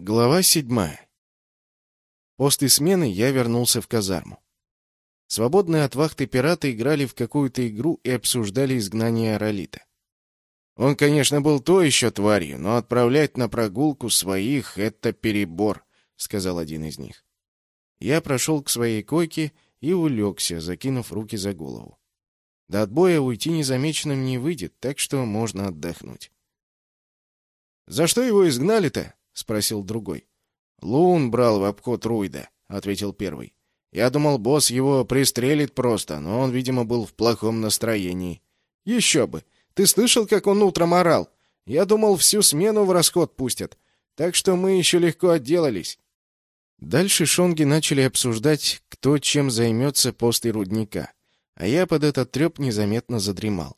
Глава седьмая. После смены я вернулся в казарму. Свободные от вахты пираты играли в какую-то игру и обсуждали изгнание Аралита. Он, конечно, был то еще тварью, но отправлять на прогулку своих — это перебор, — сказал один из них. Я прошел к своей койке и улегся, закинув руки за голову. До отбоя уйти незамеченным не выйдет, так что можно отдохнуть. «За что его изгнали-то?» — спросил другой. «Лун брал в обход Руйда», — ответил первый. «Я думал, босс его пристрелит просто, но он, видимо, был в плохом настроении». «Еще бы! Ты слышал, как он утром орал? Я думал, всю смену в расход пустят. Так что мы еще легко отделались». Дальше шонги начали обсуждать, кто чем займется после рудника. А я под этот треп незаметно задремал.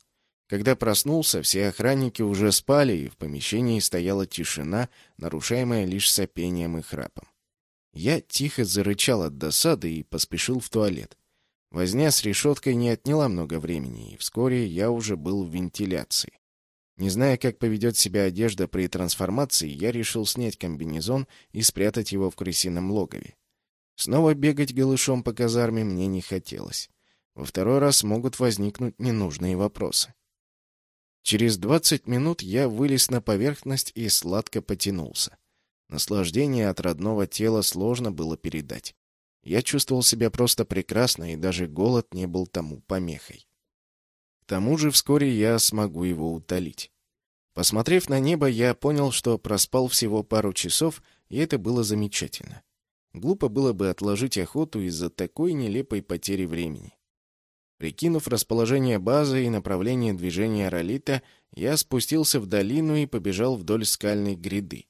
Когда проснулся, все охранники уже спали, и в помещении стояла тишина, нарушаемая лишь сопением и храпом. Я тихо зарычал от досады и поспешил в туалет. Возня с решеткой не отняла много времени, и вскоре я уже был в вентиляции. Не зная, как поведет себя одежда при трансформации, я решил снять комбинезон и спрятать его в крысином логове. Снова бегать голышом по казарме мне не хотелось. Во второй раз могут возникнуть ненужные вопросы. Через двадцать минут я вылез на поверхность и сладко потянулся. Наслаждение от родного тела сложно было передать. Я чувствовал себя просто прекрасно, и даже голод не был тому помехой. К тому же вскоре я смогу его утолить. Посмотрев на небо, я понял, что проспал всего пару часов, и это было замечательно. Глупо было бы отложить охоту из-за такой нелепой потери времени. Прикинув расположение базы и направление движения ролита, я спустился в долину и побежал вдоль скальной гряды.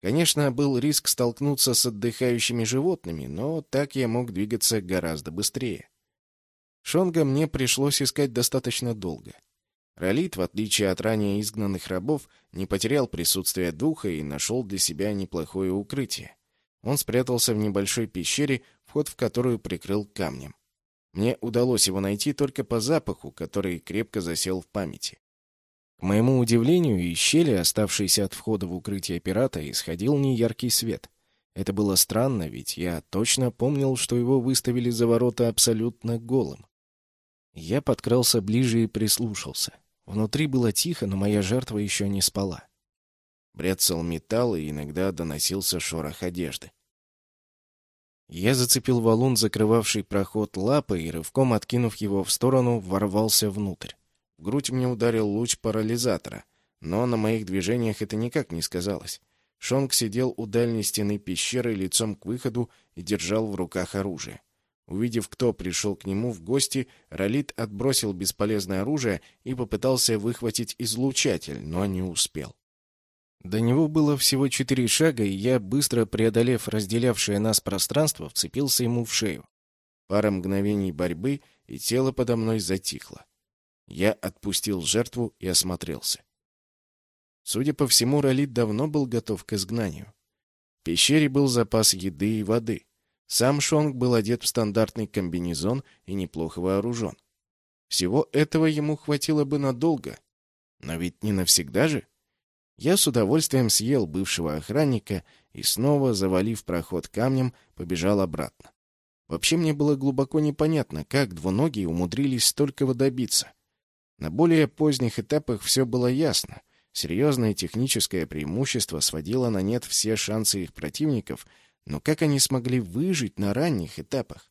Конечно, был риск столкнуться с отдыхающими животными, но так я мог двигаться гораздо быстрее. Шонга мне пришлось искать достаточно долго. Ролит, в отличие от ранее изгнанных рабов, не потерял присутствие духа и нашел для себя неплохое укрытие. Он спрятался в небольшой пещере, вход в которую прикрыл камнем. Мне удалось его найти только по запаху, который крепко засел в памяти. К моему удивлению, из щели, оставшейся от входа в укрытие пирата, исходил неяркий свет. Это было странно, ведь я точно помнил, что его выставили за ворота абсолютно голым. Я подкрался ближе и прислушался. Внутри было тихо, но моя жертва еще не спала. Бряцал металл, и иногда доносился шорох одежды. Я зацепил валун, закрывавший проход лапой, и рывком откинув его в сторону, ворвался внутрь. В грудь мне ударил луч парализатора, но на моих движениях это никак не сказалось. Шонг сидел у дальней стены пещеры лицом к выходу и держал в руках оружие. Увидев, кто пришел к нему в гости, Ролит отбросил бесполезное оружие и попытался выхватить излучатель, но не успел. До него было всего четыре шага, и я, быстро преодолев разделявшее нас пространство, вцепился ему в шею. Пара мгновений борьбы, и тело подо мной затихло. Я отпустил жертву и осмотрелся. Судя по всему, Ролит давно был готов к изгнанию. В пещере был запас еды и воды. Сам Шонг был одет в стандартный комбинезон и неплохо вооружен. Всего этого ему хватило бы надолго. Но ведь не навсегда же. Я с удовольствием съел бывшего охранника и снова, завалив проход камнем, побежал обратно. Вообще мне было глубоко непонятно, как двуногие умудрились столького добиться. На более поздних этапах все было ясно. Серьезное техническое преимущество сводило на нет все шансы их противников, но как они смогли выжить на ранних этапах?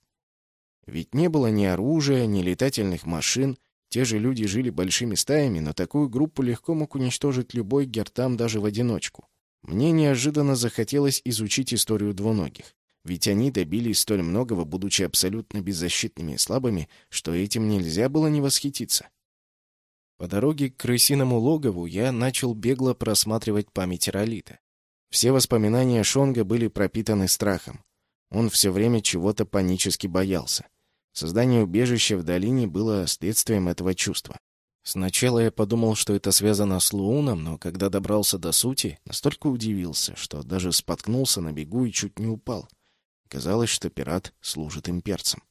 Ведь не было ни оружия, ни летательных машин — те же люди жили большими стаями, но такую группу легко мог уничтожить любой гертам даже в одиночку. Мне неожиданно захотелось изучить историю двуногих. Ведь они добились столь многого, будучи абсолютно беззащитными и слабыми, что этим нельзя было не восхититься. По дороге к крысиному логову я начал бегло просматривать память Ролита. Все воспоминания Шонга были пропитаны страхом. Он все время чего-то панически боялся. Создание убежища в долине было следствием этого чувства. Сначала я подумал, что это связано с Лууном, но когда добрался до сути, настолько удивился, что даже споткнулся на бегу и чуть не упал. Казалось, что пират служит имперцам.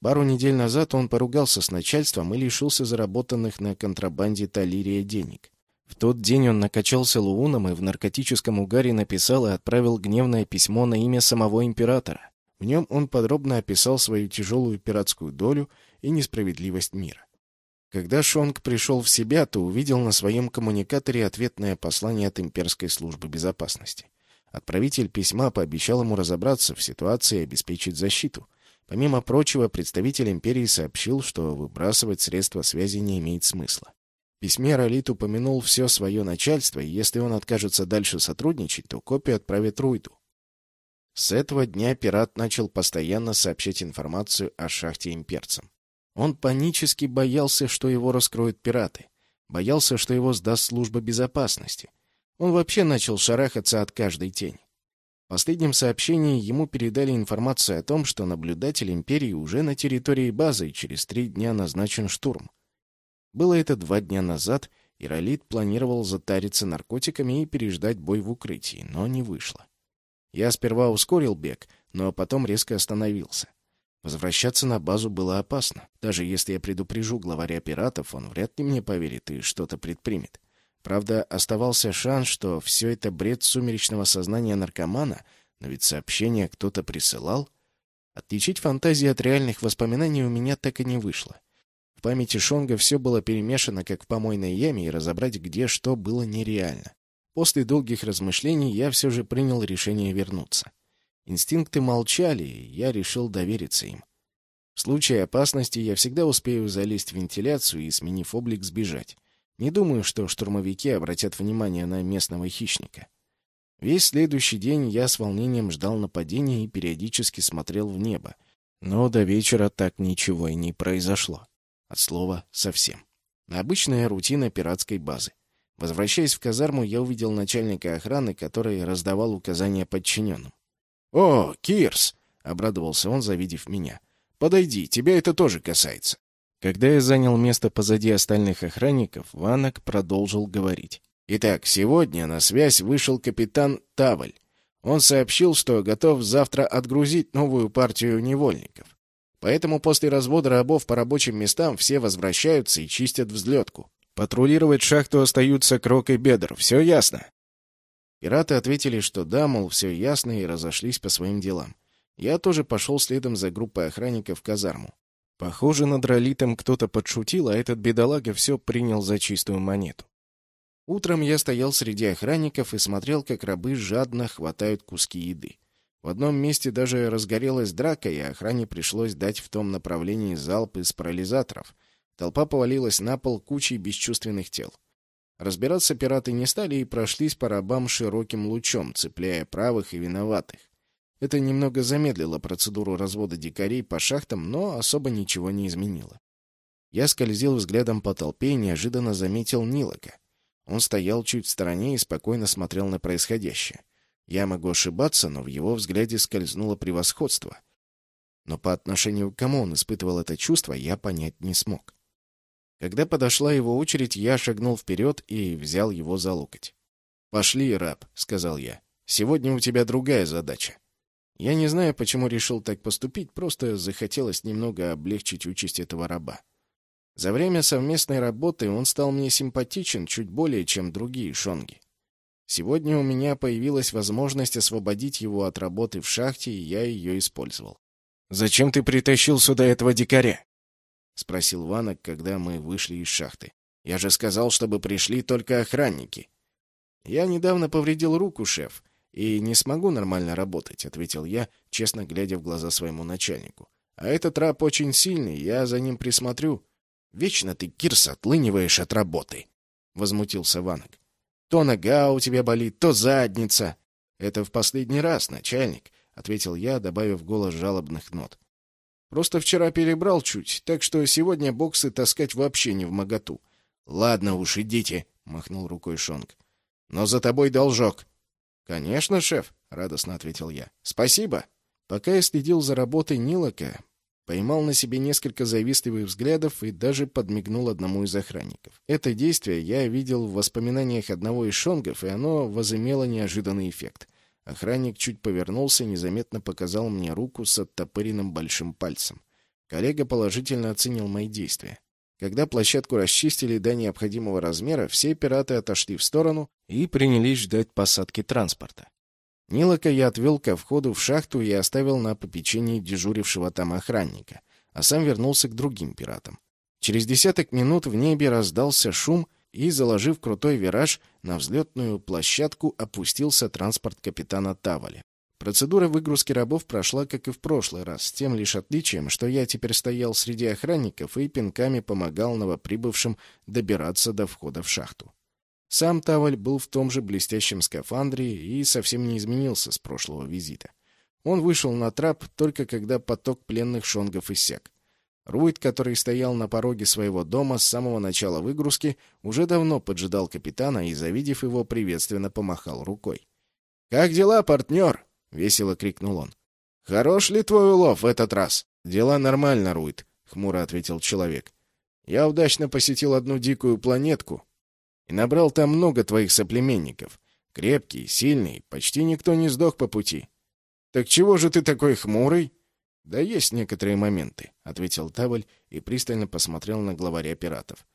Пару недель назад он поругался с начальством и лишился заработанных на контрабанде Талирия денег. В тот день он накачался лууном и в наркотическом угаре написал и отправил гневное письмо на имя самого императора. В нем он подробно описал свою тяжелую пиратскую долю и несправедливость мира. Когда Шонг пришел в себя, то увидел на своем коммуникаторе ответное послание от имперской службы безопасности. Отправитель письма пообещал ему разобраться в ситуации и обеспечить защиту. Помимо прочего, представитель империи сообщил, что выбрасывать средства связи не имеет смысла. В письме Ролит упомянул все свое начальство, и если он откажется дальше сотрудничать, то копию отправит Руйду. С этого дня пират начал постоянно сообщать информацию о шахте имперцам. Он панически боялся, что его раскроют пираты. Боялся, что его сдаст служба безопасности. Он вообще начал шарахаться от каждой тени. В последнем сообщении ему передали информацию о том, что наблюдатель Империи уже на территории базы и через три дня назначен штурм. Было это два дня назад, и Ролит планировал затариться наркотиками и переждать бой в укрытии, но не вышло. Я сперва ускорил бег, но потом резко остановился. Возвращаться на базу было опасно. Даже если я предупрежу главаря пиратов, он вряд ли мне поверит и что-то предпримет. Правда, оставался шанс, что все это бред сумеречного сознания наркомана, но ведь сообщение кто-то присылал. Отличить фантазии от реальных воспоминаний у меня так и не вышло. В памяти Шонга все было перемешано, как в помойной яме, и разобрать, где что, было нереально. После долгих размышлений я все же принял решение вернуться. Инстинкты молчали, и я решил довериться им. В случае опасности я всегда успею залезть в вентиляцию и, сменив облик, сбежать. Не думаю, что штурмовики обратят внимание на местного хищника. Весь следующий день я с волнением ждал нападения и периодически смотрел в небо. Но до вечера так ничего и не произошло. От слова «совсем». Обычная рутина пиратской базы. Возвращаясь в казарму, я увидел начальника охраны, который раздавал указания подчиненным. «О, Кирс!» — обрадовался он, завидев меня. «Подойди, тебя это тоже касается». Когда я занял место позади остальных охранников, Ванок продолжил говорить. «Итак, сегодня на связь вышел капитан Таваль. Он сообщил, что готов завтра отгрузить новую партию невольников. Поэтому после развода рабов по рабочим местам все возвращаются и чистят взлетку. Патрулировать шахту остаются Крок и Бедр. Все ясно?» Пираты ответили, что да, мол, все ясно, и разошлись по своим делам. Я тоже пошел следом за группой охранников в казарму. Похоже, над ролитом кто-то подшутил, а этот бедолага все принял за чистую монету. Утром я стоял среди охранников и смотрел, как рабы жадно хватают куски еды. В одном месте даже разгорелась драка, и охране пришлось дать в том направлении залп из парализаторов. Толпа повалилась на пол кучей бесчувственных тел. Разбираться пираты не стали и прошлись по рабам широким лучом, цепляя правых и виноватых. Это немного замедлило процедуру развода дикарей по шахтам, но особо ничего не изменило. Я скользил взглядом по толпе и неожиданно заметил Нилока. Он стоял чуть в стороне и спокойно смотрел на происходящее. Я могу ошибаться, но в его взгляде скользнуло превосходство. Но по отношению к кому он испытывал это чувство, я понять не смог. Когда подошла его очередь, я шагнул вперед и взял его за локоть. «Пошли, раб», — сказал я. «Сегодня у тебя другая задача». Я не знаю, почему решил так поступить, просто захотелось немного облегчить участь этого раба. За время совместной работы он стал мне симпатичен чуть более, чем другие шонги. Сегодня у меня появилась возможность освободить его от работы в шахте, и я ее использовал. «Зачем ты притащил сюда этого дикаря?» — спросил Ванок, когда мы вышли из шахты. «Я же сказал, чтобы пришли только охранники». «Я недавно повредил руку, шеф и не смогу нормально работать», — ответил я, честно глядя в глаза своему начальнику. «А этот раб очень сильный, я за ним присмотрю». «Вечно ты, Кирс, отлыниваешь от работы», — возмутился Ванок. «То нога у тебя болит, то задница». «Это в последний раз, начальник», — ответил я, добавив голос жалобных нот. «Просто вчера перебрал чуть, так что сегодня боксы таскать вообще не в моготу». «Ладно уж, идите», — махнул рукой Шонг. «Но за тобой должок». «Конечно, шеф», — радостно ответил я. «Спасибо». Пока я следил за работой Нилока, поймал на себе несколько завистливых взглядов и даже подмигнул одному из охранников. Это действие я видел в воспоминаниях одного из шонгов, и оно возымело неожиданный эффект. Охранник чуть повернулся незаметно показал мне руку с оттопыренным большим пальцем. Коллега положительно оценил мои действия. Когда площадку расчистили до необходимого размера, все пираты отошли в сторону и принялись ждать посадки транспорта. Нилока я отвел ко входу в шахту и оставил на попечении дежурившего там охранника, а сам вернулся к другим пиратам. Через десяток минут в небе раздался шум, и, заложив крутой вираж, на взлетную площадку опустился транспорт капитана Тавали. Процедура выгрузки рабов прошла, как и в прошлый раз, с тем лишь отличием, что я теперь стоял среди охранников и пинками помогал новоприбывшим добираться до входа в шахту. Сам Таваль был в том же блестящем скафандре и совсем не изменился с прошлого визита. Он вышел на трап только когда поток пленных шонгов иссяк. Руид, который стоял на пороге своего дома с самого начала выгрузки, уже давно поджидал капитана и, завидев его, приветственно помахал рукой. «Как дела, партнер?» — весело крикнул он. «Хорош ли твой улов в этот раз?» «Дела нормально, Руид», — хмуро ответил человек. «Я удачно посетил одну дикую планетку и набрал там много твоих соплеменников. Крепкий, сильный, почти никто не сдох по пути». «Так чего же ты такой хмурый?» «Да есть некоторые моменты», — ответил Таваль и пристально посмотрел на главаря пиратов.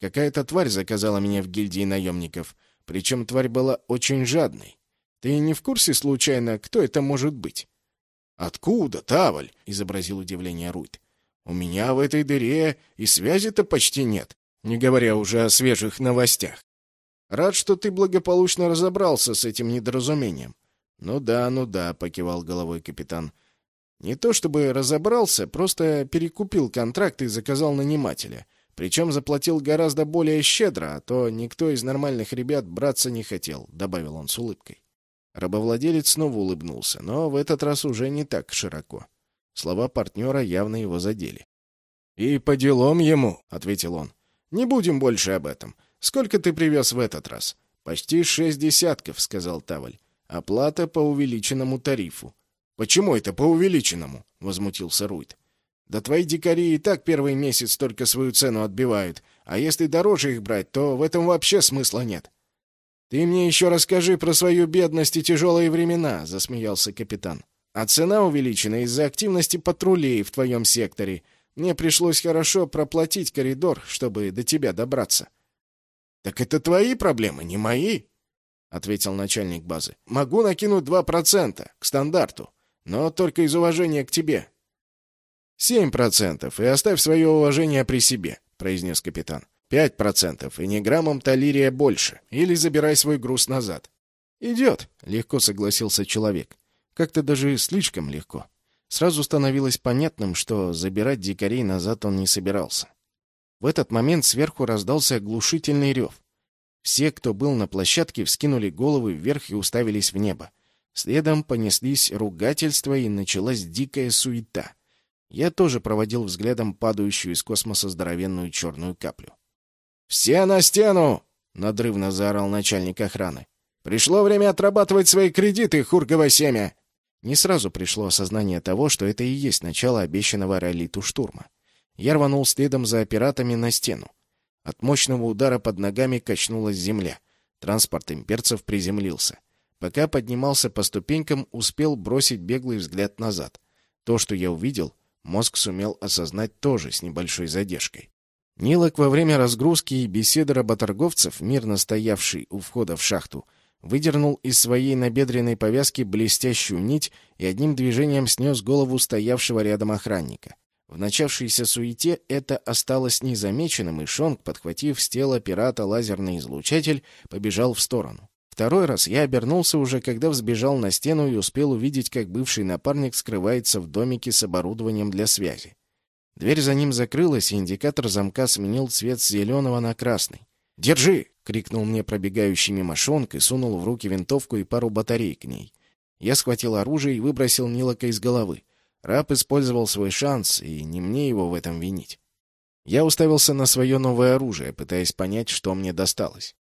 «Какая-то тварь заказала меня в гильдии наемников, причем тварь была очень жадной. Ты не в курсе, случайно, кто это может быть?» «Откуда, Таваль?» — изобразил удивление Руйт. «У меня в этой дыре и связи-то почти нет, не говоря уже о свежих новостях. Рад, что ты благополучно разобрался с этим недоразумением». «Ну да, ну да», — покивал головой капитан. «Не то чтобы разобрался, просто перекупил контракт и заказал нанимателя. Причем заплатил гораздо более щедро, а то никто из нормальных ребят браться не хотел», — добавил он с улыбкой. Рабовладелец снова улыбнулся, но в этот раз уже не так широко. Слова партнера явно его задели. «И по делам ему», — ответил он. «Не будем больше об этом. Сколько ты привез в этот раз?» «Почти шесть десятков», — сказал Таваль. «Оплата по увеличенному тарифу». «Почему это по увеличенному?» — возмутился Руид. «Да твои дикари и так первый месяц только свою цену отбивают, а если дороже их брать, то в этом вообще смысла нет». «Ты мне еще расскажи про свою бедность и тяжелые времена», — засмеялся капитан. «А цена увеличена из-за активности патрулей в твоем секторе. Мне пришлось хорошо проплатить коридор, чтобы до тебя добраться». «Так это твои проблемы, не мои», — ответил начальник базы. «Могу накинуть два процента к стандарту, но только из уважения к тебе». «Семь процентов, и оставь свое уважение при себе», — произнес капитан. Пять процентов, и не граммом талирия больше. Или забирай свой груз назад. Идет, легко согласился человек. Как-то даже слишком легко. Сразу становилось понятным, что забирать дикарей назад он не собирался. В этот момент сверху раздался оглушительный рев. Все, кто был на площадке, вскинули головы вверх и уставились в небо. Следом понеслись ругательства, и началась дикая суета. Я тоже проводил взглядом падающую из космоса здоровенную черную каплю. «Все на стену!» — надрывно заорал начальник охраны. «Пришло время отрабатывать свои кредиты, хурговое семя!» Не сразу пришло осознание того, что это и есть начало обещанного ролиту штурма. Я рванул следом за пиратами на стену. От мощного удара под ногами качнулась земля. Транспорт имперцев приземлился. Пока поднимался по ступенькам, успел бросить беглый взгляд назад. То, что я увидел, мозг сумел осознать тоже с небольшой задержкой. Нилок во время разгрузки и беседы работорговцев, мирно стоявший у входа в шахту, выдернул из своей набедренной повязки блестящую нить и одним движением снес голову стоявшего рядом охранника. В начавшейся суете это осталось незамеченным, и Шонг, подхватив с тела пирата лазерный излучатель, побежал в сторону. Второй раз я обернулся уже, когда взбежал на стену и успел увидеть, как бывший напарник скрывается в домике с оборудованием для связи. Дверь за ним закрылась, и индикатор замка сменил цвет с зеленого на красный. «Держи!» — крикнул мне пробегающий мимо Шонг и сунул в руки винтовку и пару батарей к ней. Я схватил оружие и выбросил Нилока из головы. Раб использовал свой шанс, и не мне его в этом винить. Я уставился на свое новое оружие, пытаясь понять, что мне досталось.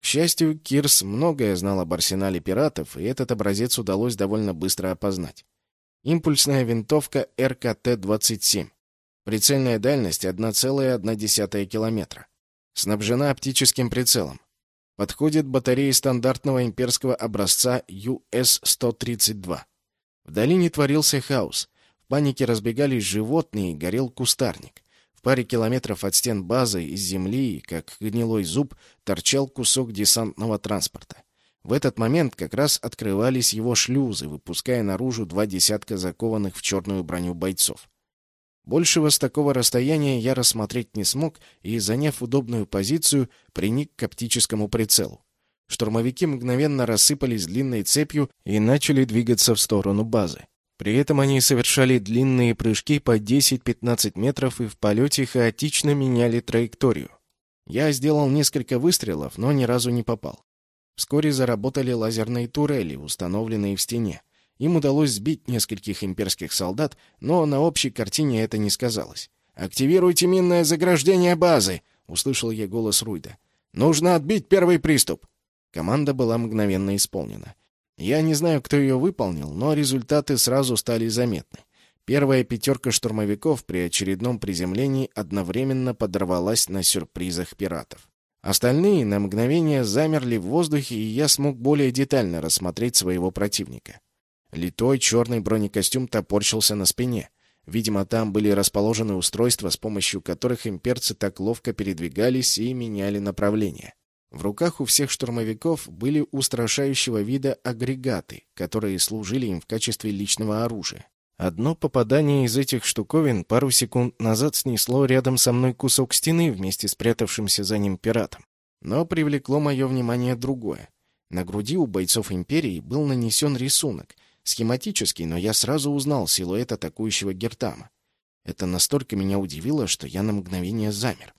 К счастью, Кирс многое знал об арсенале пиратов, и этот образец удалось довольно быстро опознать. Импульсная винтовка РКТ-27. Прицельная дальность 1,1 километра. Снабжена оптическим прицелом. Подходит батареи стандартного имперского образца US-132. В долине творился хаос. В панике разбегались животные, горел кустарник. Паре километров от стен базы из земли, как гнилой зуб, торчал кусок десантного транспорта. В этот момент как раз открывались его шлюзы, выпуская наружу два десятка закованных в черную броню бойцов. Большего с такого расстояния я рассмотреть не смог и, заняв удобную позицию, приник к оптическому прицелу. Штурмовики мгновенно рассыпались длинной цепью и начали двигаться в сторону базы. При этом они совершали длинные прыжки по 10-15 метров и в полете хаотично меняли траекторию. Я сделал несколько выстрелов, но ни разу не попал. Вскоре заработали лазерные турели, установленные в стене. Им удалось сбить нескольких имперских солдат, но на общей картине это не сказалось. «Активируйте минное заграждение базы!» — услышал я голос Руйда. «Нужно отбить первый приступ!» Команда была мгновенно исполнена. Я не знаю, кто ее выполнил, но результаты сразу стали заметны. Первая пятерка штурмовиков при очередном приземлении одновременно подорвалась на сюрпризах пиратов. Остальные на мгновение замерли в воздухе, и я смог более детально рассмотреть своего противника. Литой черный бронекостюм топорщился на спине. Видимо, там были расположены устройства, с помощью которых имперцы так ловко передвигались и меняли направление. В руках у всех штурмовиков были устрашающего вида агрегаты, которые служили им в качестве личного оружия. Одно попадание из этих штуковин пару секунд назад снесло рядом со мной кусок стены вместе с спрятавшимся за ним пиратом. Но привлекло мое внимание другое. На груди у бойцов Империи был нанесен рисунок, схематический, но я сразу узнал силуэт атакующего Гертама. Это настолько меня удивило, что я на мгновение замер.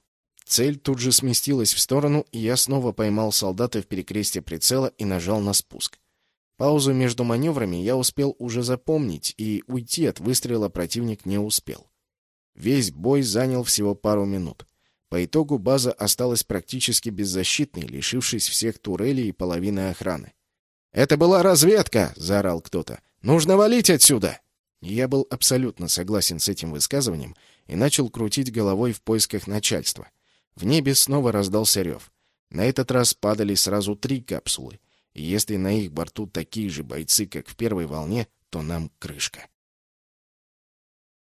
Цель тут же сместилась в сторону, и я снова поймал солдата в перекрестие прицела и нажал на спуск. Паузу между маневрами я успел уже запомнить, и уйти от выстрела противник не успел. Весь бой занял всего пару минут. По итогу база осталась практически беззащитной, лишившись всех турелей и половины охраны. «Это была разведка!» — заорал кто-то. «Нужно валить отсюда!» Я был абсолютно согласен с этим высказыванием и начал крутить головой в поисках начальства. В небе снова раздался рев. На этот раз падали сразу три капсулы. И если на их борту такие же бойцы, как в первой волне, то нам крышка.